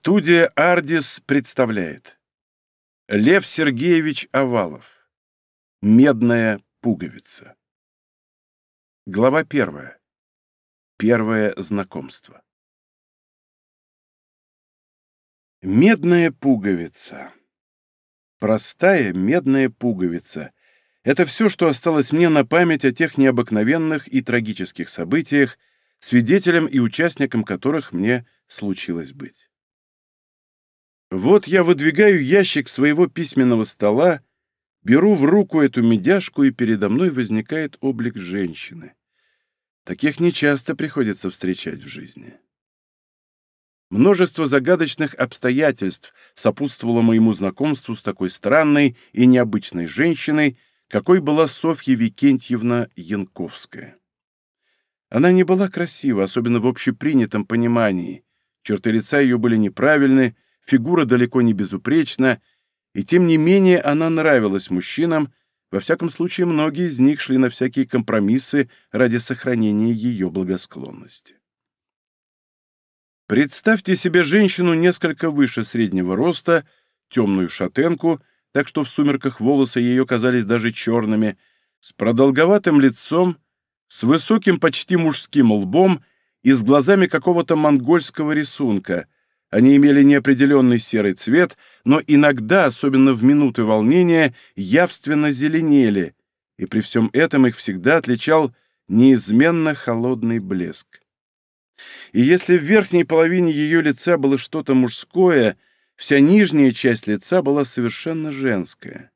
Студия «Ардис» представляет Лев Сергеевич Овалов «Медная пуговица» Глава первая. Первое знакомство. Медная пуговица. Простая медная пуговица. Это все, что осталось мне на память о тех необыкновенных и трагических событиях, свидетелем и участником которых мне случилось быть. Вот я выдвигаю ящик своего письменного стола, беру в руку эту медяшку, и передо мной возникает облик женщины. Таких нечасто приходится встречать в жизни. Множество загадочных обстоятельств сопутствовало моему знакомству с такой странной и необычной женщиной, какой была Софья Викентьевна Янковская. Она не была красива, особенно в общепринятом понимании. Черты лица ее были неправильны, Фигура далеко не безупречна, и тем не менее она нравилась мужчинам, во всяком случае многие из них шли на всякие компромиссы ради сохранения ее благосклонности. Представьте себе женщину несколько выше среднего роста, темную шатенку, так что в сумерках волосы ее казались даже черными, с продолговатым лицом, с высоким почти мужским лбом и с глазами какого-то монгольского рисунка — они имели неопределенный серый цвет, но иногда, особенно в минуты волнения, явственно зеленели, и при всем этом их всегда отличал неизменно холодный блеск. И если в верхней половине ее лица было что-то мужское, вся нижняя часть лица была совершенно женская.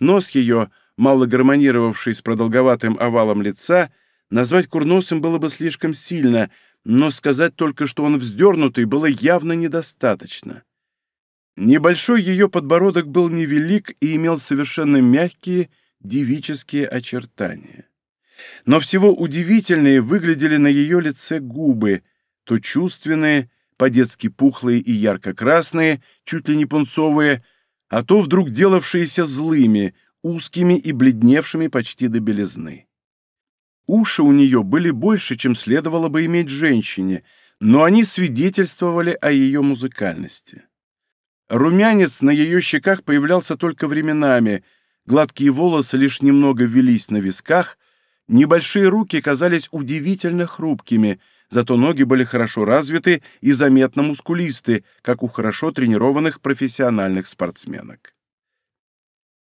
Нос ее, мало гармонировавший с продолговатым овалом лица, назвать курносым было бы слишком сильно — но сказать только, что он вздернутый, было явно недостаточно. Небольшой ее подбородок был невелик и имел совершенно мягкие девические очертания. Но всего удивительнее выглядели на ее лице губы, то чувственные, по-детски пухлые и ярко-красные, чуть ли не пунцовые, а то вдруг делавшиеся злыми, узкими и бледневшими почти до белизны. Уши у нее были больше, чем следовало бы иметь женщине, но они свидетельствовали о ее музыкальности. Румянец на ее щеках появлялся только временами, гладкие волосы лишь немного велись на висках, небольшие руки казались удивительно хрупкими, зато ноги были хорошо развиты и заметно мускулисты, как у хорошо тренированных профессиональных спортсменок.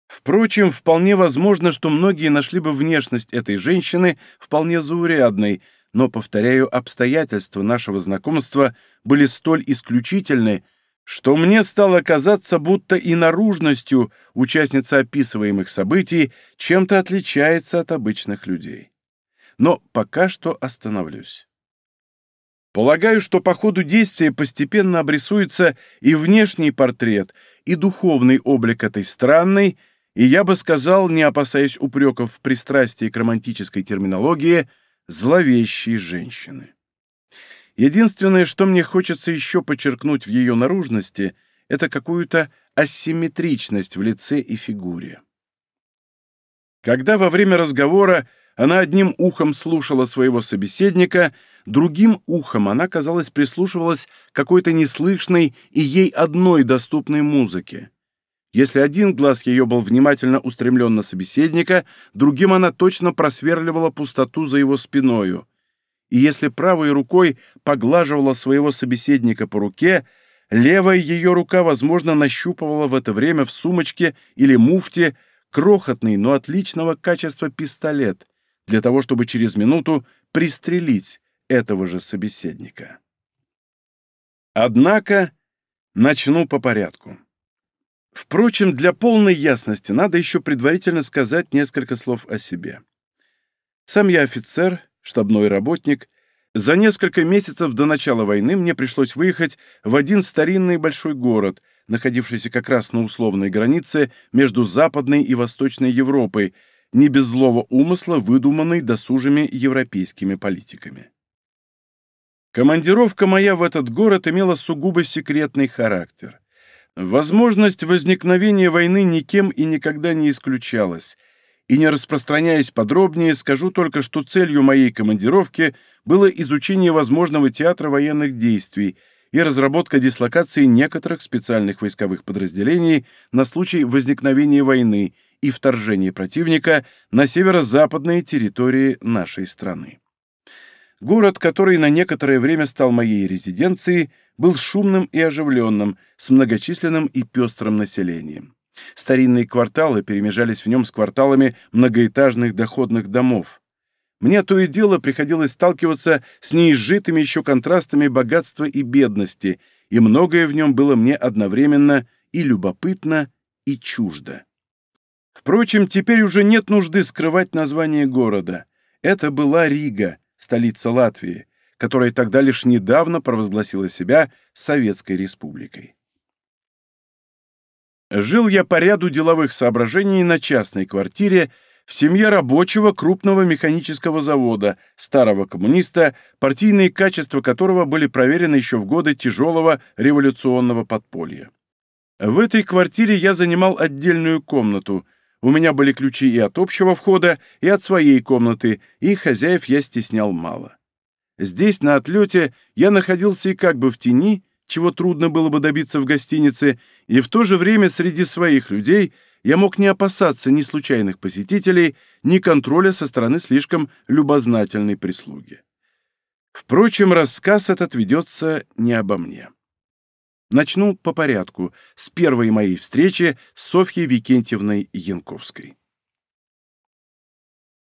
Впрочем, вполне возможно, что многие нашли бы внешность этой женщины вполне заурядной, но, повторяю, обстоятельства нашего знакомства были столь исключительны, что мне стало казаться, будто и наружностью участница описываемых событий чем-то отличается от обычных людей. Но пока что остановлюсь. Полагаю, что по ходу действия постепенно обрисуется и внешний портрет, и духовный облик этой странной, и я бы сказал, не опасаясь упреков в пристрастии к романтической терминологии, зловещие женщины. Единственное, что мне хочется еще подчеркнуть в ее наружности, это какую-то асимметричность в лице и фигуре. Когда во время разговора она одним ухом слушала своего собеседника, другим ухом она, казалось, прислушивалась к какой-то неслышной и ей одной доступной музыке. Если один глаз ее был внимательно устремлен на собеседника, другим она точно просверливала пустоту за его спиною. И если правой рукой поглаживала своего собеседника по руке, левая ее рука, возможно, нащупывала в это время в сумочке или муфте крохотный, но отличного качества пистолет для того, чтобы через минуту пристрелить этого же собеседника. Однако начну по порядку. Впрочем, для полной ясности надо еще предварительно сказать несколько слов о себе. Сам я офицер, штабной работник. За несколько месяцев до начала войны мне пришлось выехать в один старинный большой город, находившийся как раз на условной границе между Западной и Восточной Европой, не без злого умысла, выдуманный досужими европейскими политиками. Командировка моя в этот город имела сугубо секретный характер – Возможность возникновения войны никем и никогда не исключалась. И не распространяясь подробнее, скажу только, что целью моей командировки было изучение возможного театра военных действий и разработка дислокации некоторых специальных войсковых подразделений на случай возникновения войны и вторжения противника на северо-западные территории нашей страны. Город, который на некоторое время стал моей резиденцией, был шумным и оживленным, с многочисленным и пестрым населением. Старинные кварталы перемежались в нем с кварталами многоэтажных доходных домов. Мне то и дело приходилось сталкиваться с неизжитыми еще контрастами богатства и бедности, и многое в нем было мне одновременно и любопытно, и чуждо. Впрочем, теперь уже нет нужды скрывать название города. Это была Рига, столица Латвии, которая тогда лишь недавно провозгласила себя Советской Республикой. Жил я по ряду деловых соображений на частной квартире в семье рабочего крупного механического завода, старого коммуниста, партийные качества которого были проверены еще в годы тяжелого революционного подполья. В этой квартире я занимал отдельную комнату – у меня были ключи и от общего входа, и от своей комнаты, и хозяев я стеснял мало. Здесь, на отлете, я находился и как бы в тени, чего трудно было бы добиться в гостинице, и в то же время среди своих людей я мог не опасаться ни случайных посетителей, ни контроля со стороны слишком любознательной прислуги. Впрочем, рассказ этот ведется не обо мне. Начну по порядку, с первой моей встречи с Софьей Викентьевной Янковской.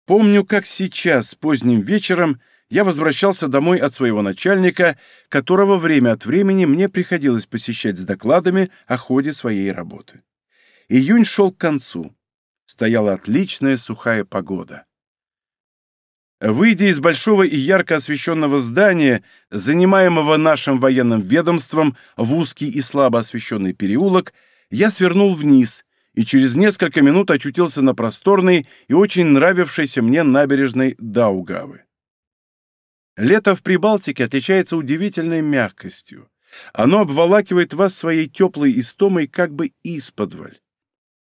Помню, как сейчас, поздним вечером, я возвращался домой от своего начальника, которого время от времени мне приходилось посещать с докладами о ходе своей работы. Июнь шел к концу. Стояла отличная сухая погода. Выйдя из большого и ярко освещенного здания, занимаемого нашим военным ведомством, в узкий и слабо освещенный переулок, я свернул вниз и через несколько минут очутился на просторной и очень нравившейся мне набережной Даугавы. Лето в Прибалтике отличается удивительной мягкостью. Оно обволакивает вас своей теплой истомой как бы исподволь.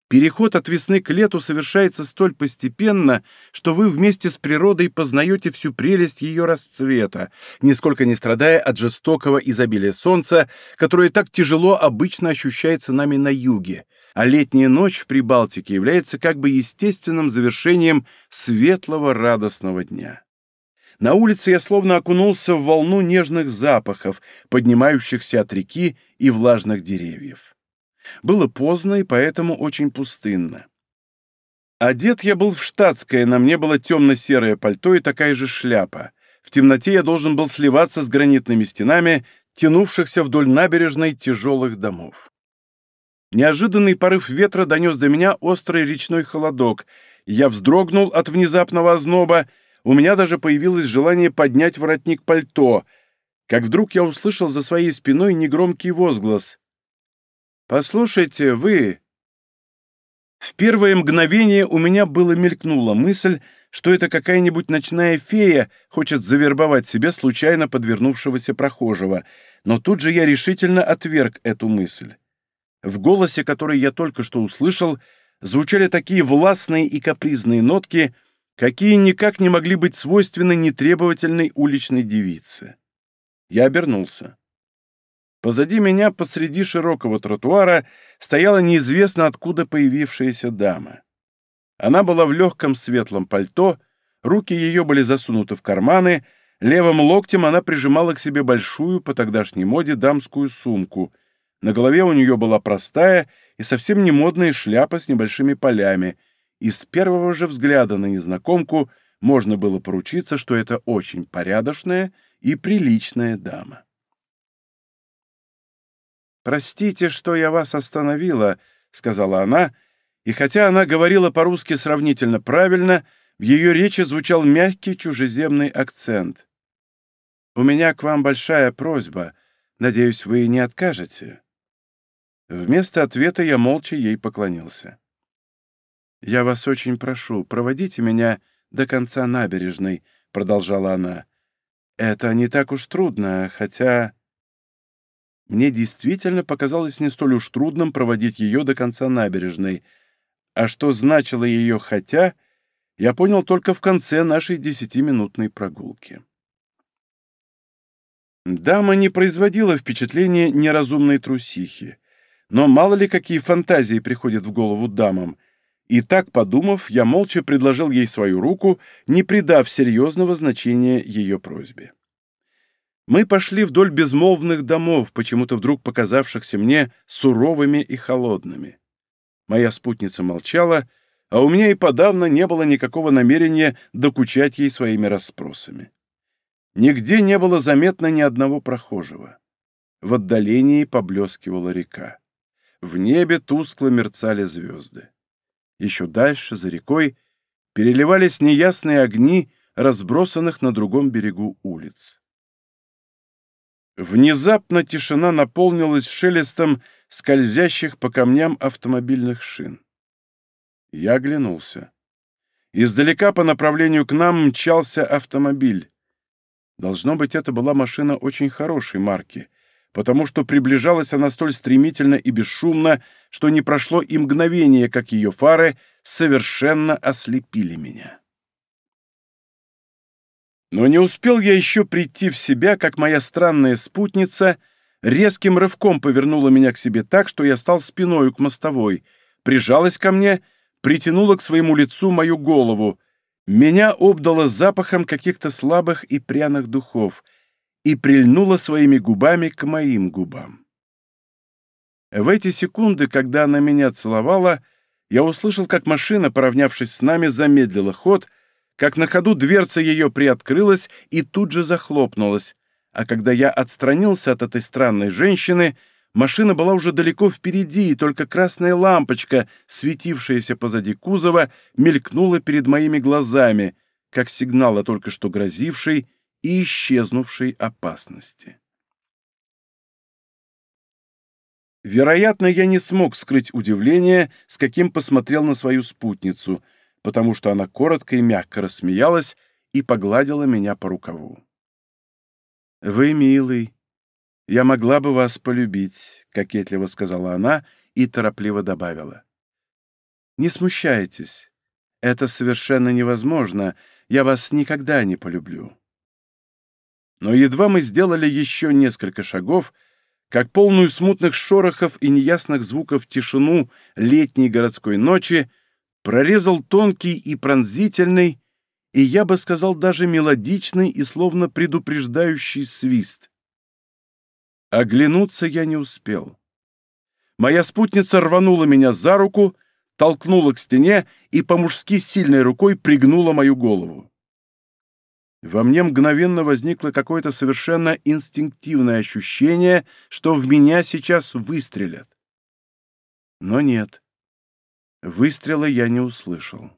Переход от весны к лету совершается столь постепенно, что вы вместе с природой познаете всю прелесть ее расцвета, нисколько не страдая от жестокого изобилия солнца, которое так тяжело обычно ощущается нами на юге, а летняя ночь в Прибалтике является как бы естественным завершением светлого радостного дня. На улице я словно окунулся в волну нежных запахов, поднимающихся от реки и влажных деревьев. Было поздно и поэтому очень пустынно. Одет я был в штатское, на мне было темно-серое пальто и такая же шляпа. В темноте я должен был сливаться с гранитными стенами, тянувшихся вдоль набережной тяжелых домов. Неожиданный порыв ветра донес до меня острый речной холодок. Я вздрогнул от внезапного озноба, у меня даже появилось желание поднять воротник пальто, как вдруг я услышал за своей спиной негромкий возглас. «Послушайте, вы...» В первое мгновение у меня было мелькнула мысль, что это какая-нибудь ночная фея хочет завербовать себе случайно подвернувшегося прохожего, но тут же я решительно отверг эту мысль. В голосе, который я только что услышал, звучали такие властные и капризные нотки, какие никак не могли быть свойственны нетребовательной уличной девице. Я обернулся. Позади меня посреди широкого тротуара стояла неизвестно откуда появившаяся дама. Она была в легком светлом пальто, руки ее были засунуты в карманы, левым локтем она прижимала к себе большую по тогдашней моде дамскую сумку. На голове у нее была простая и совсем не модная шляпа с небольшими полями, и с первого же взгляда на незнакомку можно было поручиться, что это очень порядочная и приличная дама. «Простите, что я вас остановила», — сказала она, и хотя она говорила по-русски сравнительно правильно, в ее речи звучал мягкий чужеземный акцент. «У меня к вам большая просьба. Надеюсь, вы не откажете». Вместо ответа я молча ей поклонился. «Я вас очень прошу, проводите меня до конца набережной», — продолжала она. «Это не так уж трудно, хотя...» Мне действительно показалось не столь уж трудным проводить ее до конца набережной. А что значило ее «хотя», я понял только в конце нашей десятиминутной прогулки. Дама не производила впечатления неразумной трусихи. Но мало ли какие фантазии приходят в голову дамам. И так, подумав, я молча предложил ей свою руку, не придав серьезного значения ее просьбе. Мы пошли вдоль безмолвных домов, почему-то вдруг показавшихся мне суровыми и холодными. Моя спутница молчала, а у меня и подавно не было никакого намерения докучать ей своими расспросами. Нигде не было заметно ни одного прохожего. В отдалении поблескивала река. В небе тускло мерцали звезды. Еще дальше, за рекой, переливались неясные огни разбросанных на другом берегу улиц. Внезапно тишина наполнилась шелестом скользящих по камням автомобильных шин. Я оглянулся. Издалека по направлению к нам мчался автомобиль. Должно быть, это была машина очень хорошей марки, потому что приближалась она столь стремительно и бесшумно, что не прошло и мгновение, как ее фары совершенно ослепили меня. Но не успел я еще прийти в себя, как моя странная спутница резким рывком повернула меня к себе так, что я стал спиною к мостовой, прижалась ко мне, притянула к своему лицу мою голову. Меня обдала запахом каких-то слабых и пряных духов и прильнула своими губами к моим губам. В эти секунды, когда она меня целовала, я услышал, как машина, поравнявшись с нами, замедлила ход — как на ходу дверца ее приоткрылась и тут же захлопнулась. А когда я отстранился от этой странной женщины, машина была уже далеко впереди, и только красная лампочка, светившаяся позади кузова, мелькнула перед моими глазами, как сигнал о только что грозившей и исчезнувшей опасности. Вероятно, я не смог скрыть удивление, с каким посмотрел на свою спутницу — потому что она коротко и мягко рассмеялась и погладила меня по рукаву. «Вы милый. Я могла бы вас полюбить», — кокетливо сказала она и торопливо добавила. «Не смущайтесь. Это совершенно невозможно. Я вас никогда не полюблю». Но едва мы сделали еще несколько шагов, как полную смутных шорохов и неясных звуков тишину летней городской ночи — прорезал тонкий и пронзительный, и я бы сказал даже мелодичный и словно предупреждающий свист. Оглянуться я не успел. Моя спутница рванула меня за руку, толкнула к стене и по-мужски сильной рукой пригнула мою голову. Во мне мгновенно возникло какое-то совершенно инстинктивное ощущение, что в меня сейчас выстрелят. Но нет. Выстрела я не услышал.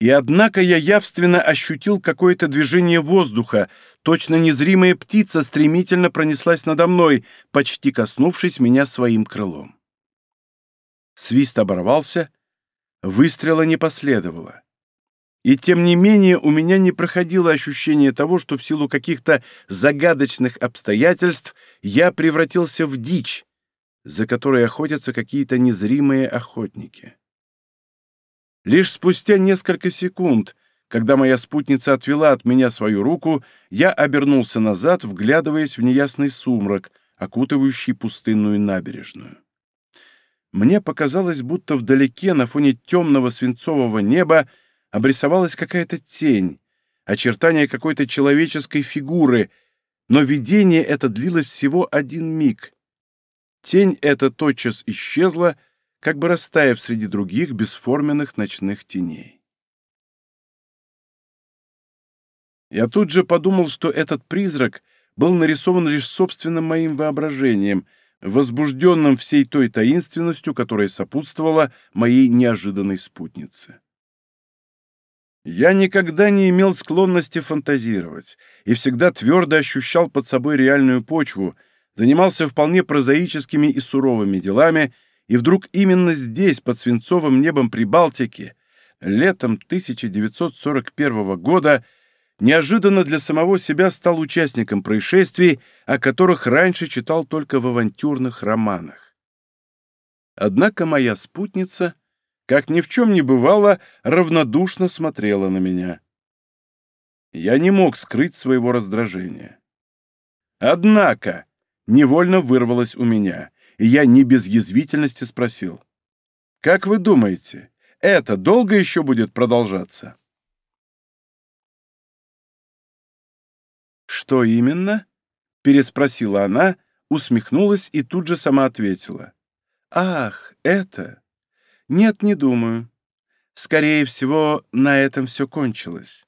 И однако я явственно ощутил какое-то движение воздуха. Точно незримая птица стремительно пронеслась надо мной, почти коснувшись меня своим крылом. Свист оборвался, выстрела не последовало. И тем не менее у меня не проходило ощущение того, что в силу каких-то загадочных обстоятельств я превратился в дичь, за которой охотятся какие-то незримые охотники. Лишь спустя несколько секунд, когда моя спутница отвела от меня свою руку, я обернулся назад, вглядываясь в неясный сумрак, окутывающий пустынную набережную. Мне показалось, будто вдалеке, на фоне темного свинцового неба, обрисовалась какая-то тень, очертание какой-то человеческой фигуры, но видение это длилось всего один миг — Тень эта тотчас исчезла, как бы растаяв среди других бесформенных ночных теней. Я тут же подумал, что этот призрак был нарисован лишь собственным моим воображением, возбужденным всей той таинственностью, которая сопутствовала моей неожиданной спутнице. Я никогда не имел склонности фантазировать и всегда твердо ощущал под собой реальную почву — занимался вполне прозаическими и суровыми делами, и вдруг именно здесь, под свинцовым небом Прибалтики, летом 1941 года, неожиданно для самого себя стал участником происшествий, о которых раньше читал только в авантюрных романах. Однако моя спутница, как ни в чем не бывало, равнодушно смотрела на меня. Я не мог скрыть своего раздражения. Однако, невольно вырвалось у меня, и я не без язвительности спросил. «Как вы думаете, это долго еще будет продолжаться?» «Что именно?» — переспросила она, усмехнулась и тут же сама ответила. «Ах, это? Нет, не думаю. Скорее всего, на этом все кончилось».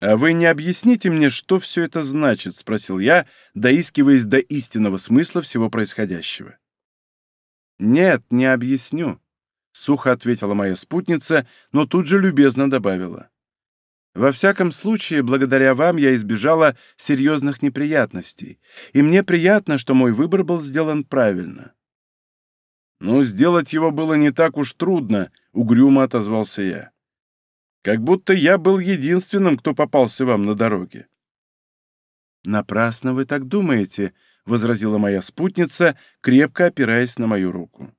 А «Вы не объясните мне, что все это значит?» — спросил я, доискиваясь до истинного смысла всего происходящего. «Нет, не объясню», — сухо ответила моя спутница, но тут же любезно добавила. «Во всяком случае, благодаря вам я избежала серьезных неприятностей, и мне приятно, что мой выбор был сделан правильно». «Ну, сделать его было не так уж трудно», — угрюмо отозвался я как будто я был единственным, кто попался вам на дороге. «Напрасно вы так думаете», — возразила моя спутница, крепко опираясь на мою руку.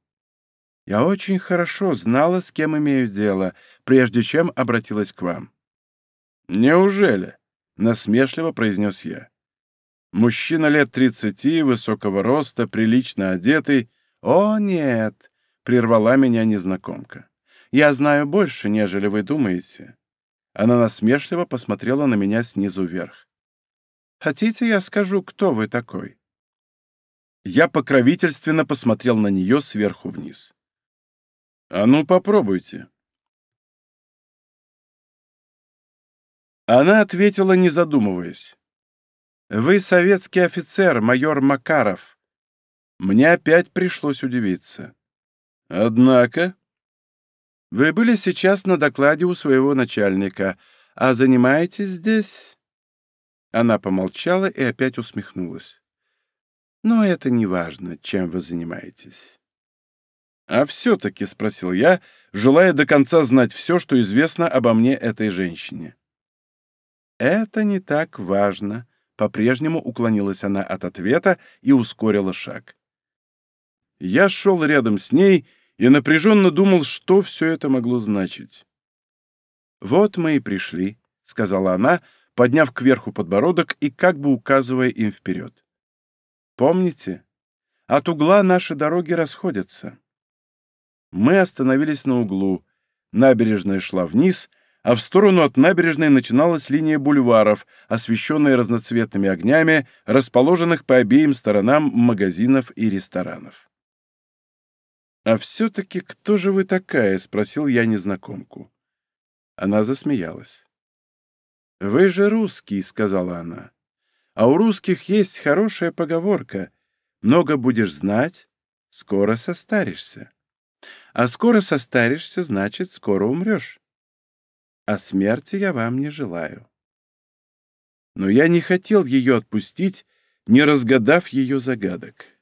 «Я очень хорошо знала, с кем имею дело, прежде чем обратилась к вам». «Неужели?» — насмешливо произнес я. Мужчина лет тридцати, высокого роста, прилично одетый. «О, нет!» — прервала меня незнакомка. Я знаю больше, нежели вы думаете». Она насмешливо посмотрела на меня снизу вверх. «Хотите, я скажу, кто вы такой?» Я покровительственно посмотрел на нее сверху вниз. «А ну, попробуйте». Она ответила, не задумываясь. «Вы советский офицер, майор Макаров». Мне опять пришлось удивиться. «Однако», вы были сейчас на докладе у своего начальника, а занимаетесь здесь...» Она помолчала и опять усмехнулась. «Но это не важно, чем вы занимаетесь». «А все-таки», — спросил я, желая до конца знать все, что известно обо мне этой женщине. «Это не так важно», — по-прежнему уклонилась она от ответа и ускорила шаг. Я шел рядом с ней, — я напряженно думал, что все это могло значить. «Вот мы и пришли», — сказала она, подняв кверху подбородок и как бы указывая им вперед. «Помните, от угла наши дороги расходятся». Мы остановились на углу. Набережная шла вниз, а в сторону от набережной начиналась линия бульваров, освещенная разноцветными огнями, расположенных по обеим сторонам магазинов и ресторанов. «А все-таки кто же вы такая?» — спросил я незнакомку. Она засмеялась. «Вы же русский», — сказала она. «А у русских есть хорошая поговорка. Много будешь знать, скоро состаришься. А скоро состаришься, значит, скоро умрешь. А смерти я вам не желаю». Но я не хотел ее отпустить, не разгадав ее загадок.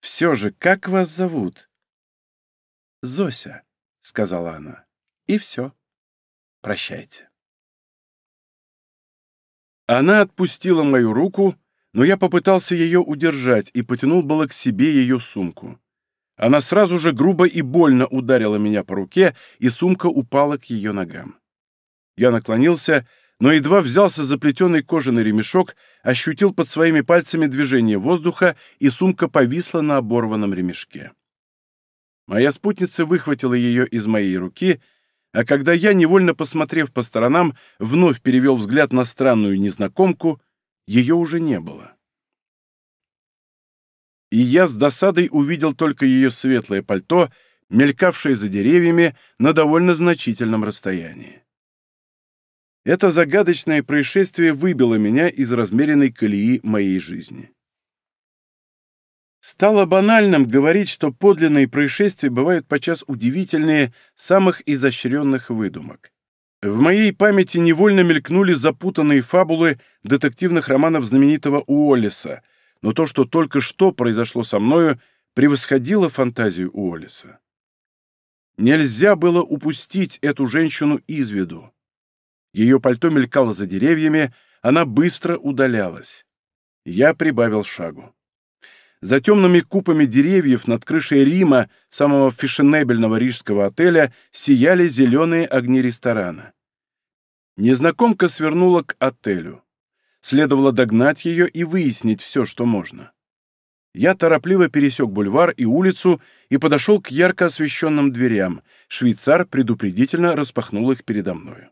Все же, как вас зовут?» «Зося», — сказала она. «И все. Прощайте». Она отпустила мою руку, но я попытался ее удержать и потянул было к себе ее сумку. Она сразу же грубо и больно ударила меня по руке, и сумка упала к ее ногам. Я наклонился ну но едва взялся за плетеный кожаный ремешок, ощутил под своими пальцами движение воздуха, и сумка повисла на оборванном ремешке. Моя спутница выхватила ее из моей руки, а когда я, невольно посмотрев по сторонам, вновь перевел взгляд на странную незнакомку, ее уже не было. И я с досадой увидел только ее светлое пальто, мелькавшее за деревьями на довольно значительном расстоянии. Это загадочное происшествие выбило меня из размеренной колеи моей жизни. Стало банальным говорить, что подлинные происшествия бывают подчас удивительные самых изощренных выдумок. В моей памяти невольно мелькнули запутанные фабулы детективных романов знаменитого Уоллеса, но то, что только что произошло со мною, превосходило фантазию Уоллеса. Нельзя было упустить эту женщину из виду. Ее пальто мелькало за деревьями, она быстро удалялась. Я прибавил шагу. За темными купами деревьев над крышей Рима, самого фешенебельного рижского отеля, сияли зеленые огни ресторана. Незнакомка свернула к отелю. Следовало догнать ее и выяснить все, что можно. Я торопливо пересек бульвар и улицу и подошел к ярко освещенным дверям. Швейцар предупредительно распахнул их передо мною.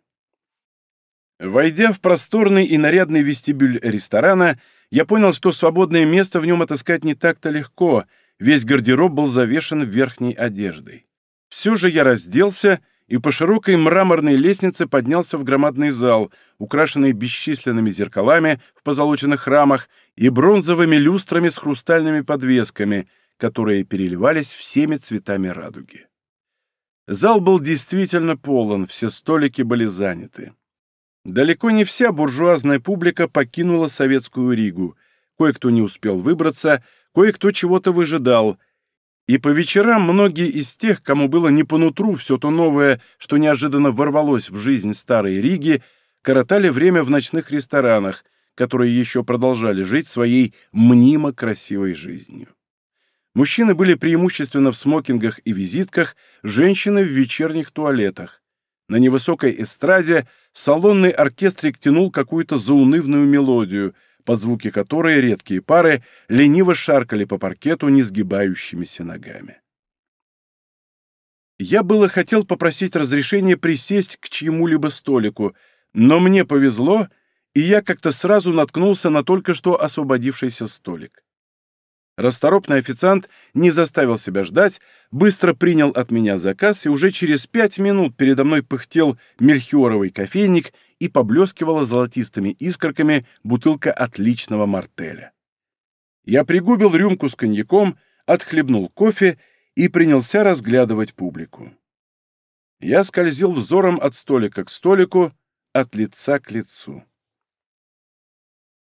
Войдя в просторный и нарядный вестибюль ресторана, я понял, что свободное место в нем отыскать не так-то легко, весь гардероб был завешен верхней одеждой. Все же я разделся и по широкой мраморной лестнице поднялся в громадный зал, украшенный бесчисленными зеркалами в позолоченных рамах и бронзовыми люстрами с хрустальными подвесками, которые переливались всеми цветами радуги. Зал был действительно полон, все столики были заняты. Далеко не вся буржуазная публика покинула Советскую Ригу. Кое-кто не успел выбраться, кое-кто чего-то выжидал. И по вечерам многие из тех, кому было не по нутру все то новое, что неожиданно ворвалось в жизнь старой Риги, коротали время в ночных ресторанах, которые еще продолжали жить своей мнимо красивой жизнью. Мужчины были преимущественно в смокингах и визитках, женщины в вечерних туалетах. На невысокой эстраде салонный оркестрик тянул какую-то заунывную мелодию, под звуки которой редкие пары лениво шаркали по паркету несгибающимися ногами. Я было хотел попросить разрешения присесть к чьему-либо столику, но мне повезло, и я как-то сразу наткнулся на только что освободившийся столик. Расторопный официант не заставил себя ждать, быстро принял от меня заказ и уже через пять минут передо мной пыхтел мельхиоровый кофейник и поблескивала золотистыми искорками бутылка отличного мартеля. Я пригубил рюмку с коньяком, отхлебнул кофе и принялся разглядывать публику. Я скользил взором от столика к столику, от лица к лицу.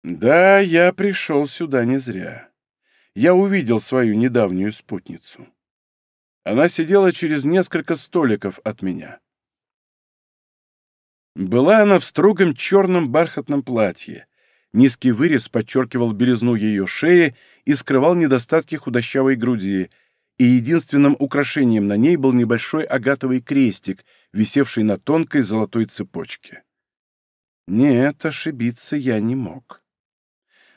Да, я пришел сюда не зря я увидел свою недавнюю спутницу. Она сидела через несколько столиков от меня. Была она в строгом черном бархатном платье. Низкий вырез подчеркивал белизну ее шеи и скрывал недостатки худощавой груди, и единственным украшением на ней был небольшой агатовый крестик, висевший на тонкой золотой цепочке. Нет, ошибиться я не мог.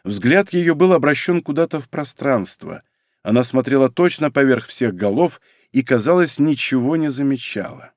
Взгляд ее был обращен куда-то в пространство. Она смотрела точно поверх всех голов и, казалось, ничего не замечала.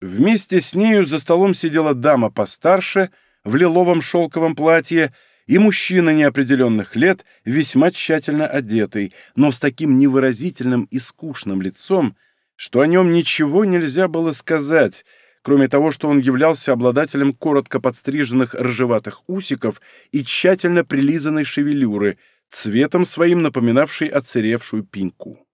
Вместе с нею за столом сидела дама постарше, в лиловом шелковом платье, и мужчина неопределенных лет, весьма тщательно одетый, но с таким невыразительным и скучным лицом, что о нем ничего нельзя было сказать — Кроме того, что он являлся обладателем коротко подстриженных рыжеватых усиков и тщательно прилизанной шевелюры, цветом своим напоминавшей отсыревшую пеньку.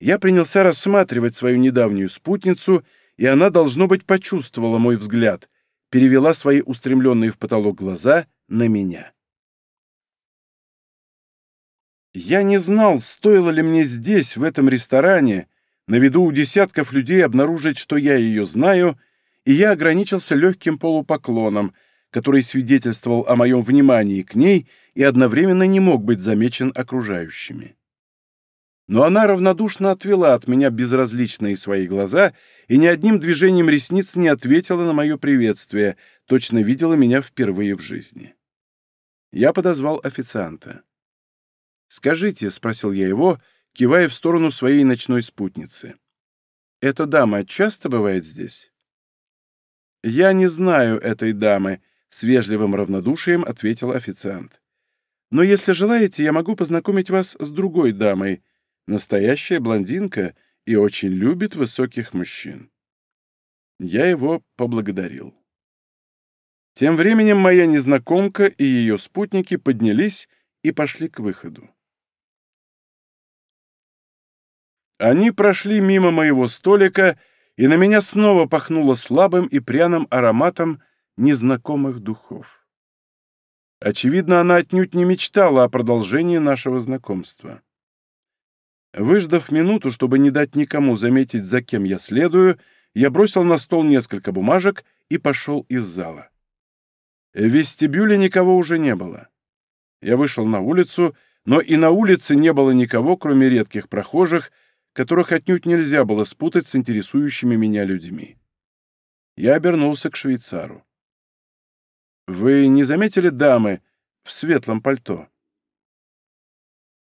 Я принялся рассматривать свою недавнюю спутницу, и она, должно быть, почувствовала мой взгляд, перевела свои устремленные в потолок глаза на меня. Я не знал, стоило ли мне здесь, в этом ресторане, на виду у десятков людей обнаружить, что я ее знаю, и я ограничился легким полупоклоном, который свидетельствовал о моем внимании к ней и одновременно не мог быть замечен окружающими. Но она равнодушно отвела от меня безразличные свои глаза и ни одним движением ресниц не ответила на мое приветствие, точно видела меня впервые в жизни. Я подозвал официанта. «Скажите», — спросил я его, — кивая в сторону своей ночной спутницы. «Эта дама часто бывает здесь?» «Я не знаю этой дамы», — с вежливым равнодушием ответил официант. «Но если желаете, я могу познакомить вас с другой дамой, настоящая блондинка и очень любит высоких мужчин». Я его поблагодарил. Тем временем моя незнакомка и ее спутники поднялись и пошли к выходу. Они прошли мимо моего столика, и на меня снова пахнуло слабым и пряным ароматом незнакомых духов. Очевидно, она отнюдь не мечтала о продолжении нашего знакомства. Выждав минуту, чтобы не дать никому заметить, за кем я следую, я бросил на стол несколько бумажек и пошел из зала. В вестибюле никого уже не было. Я вышел на улицу, но и на улице не было никого, кроме редких прохожих, которых отнюдь нельзя было спутать с интересующими меня людьми. Я обернулся к швейцару. «Вы не заметили дамы в светлом пальто?»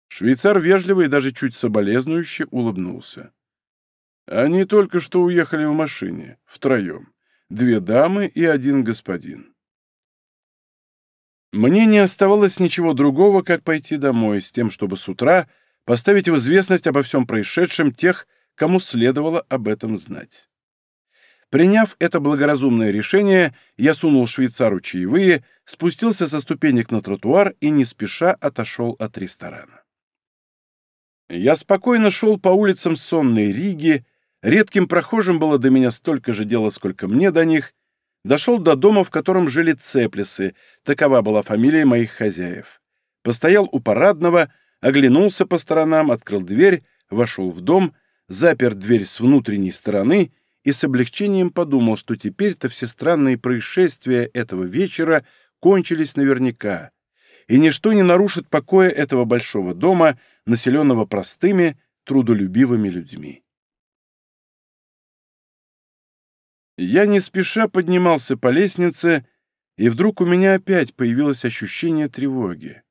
Швейцар вежливо и даже чуть соболезнующе улыбнулся. «Они только что уехали в машине, втроем. Две дамы и один господин». Мне не оставалось ничего другого, как пойти домой, с тем, чтобы с утра поставить в известность обо всем происшедшем тех, кому следовало об этом знать. Приняв это благоразумное решение, я сунул швейцару чаевые, спустился со ступенек на тротуар и не спеша отошел от ресторана. Я спокойно шел по улицам сонной Риги, редким прохожим было до меня столько же дела, сколько мне до них, дошел до дома, в котором жили цеплесы, такова была фамилия моих хозяев. Постоял у парадного, оглянулся по сторонам, открыл дверь, вошел в дом, запер дверь с внутренней стороны и с облегчением подумал, что теперь-то все странные происшествия этого вечера кончились наверняка, и ничто не нарушит покоя этого большого дома, населенного простыми, трудолюбивыми людьми. Я не спеша поднимался по лестнице, и вдруг у меня опять появилось ощущение тревоги.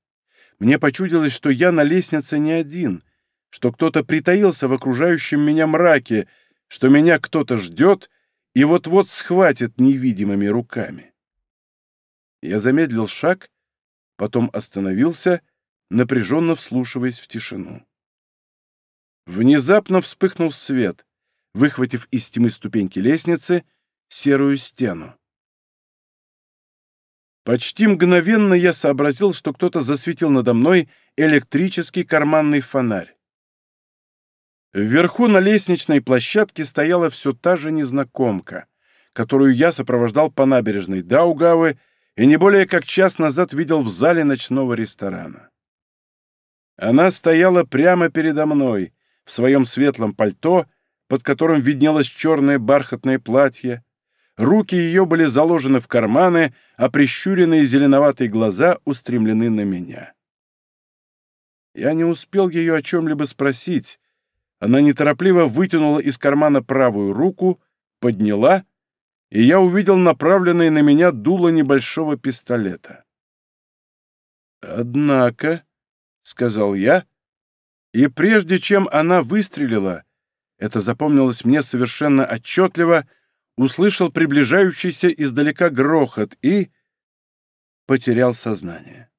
Мне почудилось, что я на лестнице не один, что кто-то притаился в окружающем меня мраке, что меня кто-то ждет и вот-вот схватит невидимыми руками. Я замедлил шаг, потом остановился, напряженно вслушиваясь в тишину. Внезапно вспыхнул свет, выхватив из тьмы ступеньки лестницы серую стену. Почти мгновенно я сообразил, что кто-то засветил надо мной электрический карманный фонарь. Вверху на лестничной площадке стояла все та же незнакомка, которую я сопровождал по набережной Даугавы и не более как час назад видел в зале ночного ресторана. Она стояла прямо передо мной, в своем светлом пальто, под которым виднелось черное бархатное платье, Руки ее были заложены в карманы, а прищуренные зеленоватые глаза устремлены на меня. Я не успел ее о чем-либо спросить. Она неторопливо вытянула из кармана правую руку, подняла, и я увидел направленное на меня дуло небольшого пистолета. «Однако», — сказал я, и прежде чем она выстрелила, это запомнилось мне совершенно отчетливо — услышал приближающийся издалека грохот и потерял сознание.